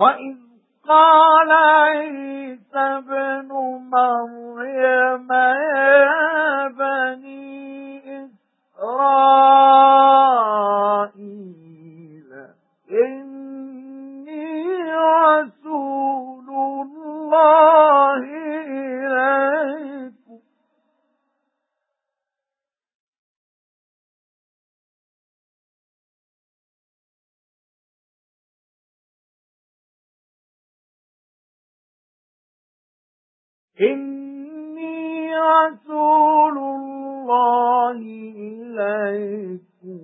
وَإِذْ قَالَ عِيسَى ابْنُ مَرْيَمَ إِنِّي رَسُولُ اللَّهِ إِلَيْكُمْ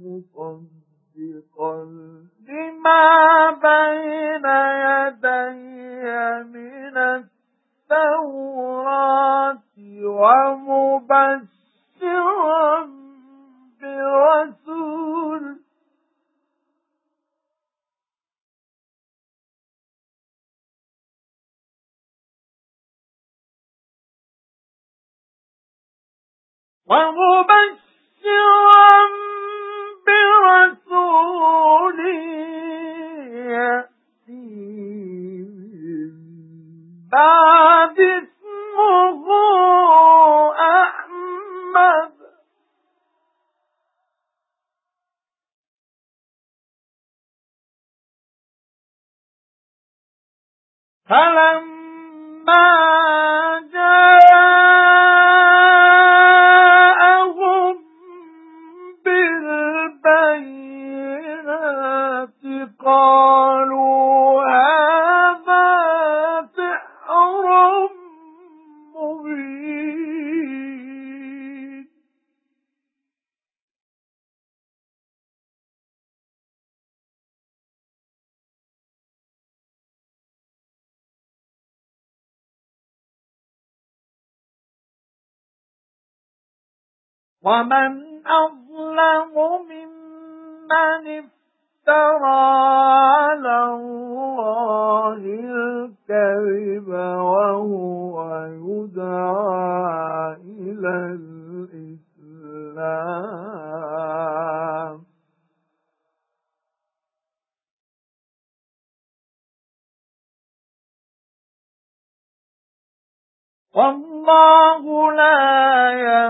مُصَدِّقًا لِمَا بَيْنَ يَدَيَّ مِنَ التَّوْرَاةِ وَمُبَشِّرًا وَمُبَشِّرًا بِرَسُولٍ يَأْتِي. بَعْدِ اسْمُهُ أَحْمَدُ. فَلَمَّا قالوا هذا سحر مبين. ومن أظلم ممن افترى على الله الكذب وهو يدعى إلى الإسلام. والله لا يهدي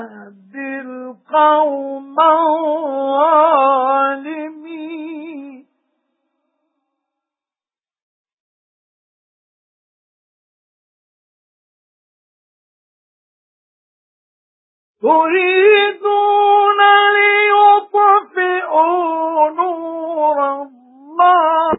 تريدون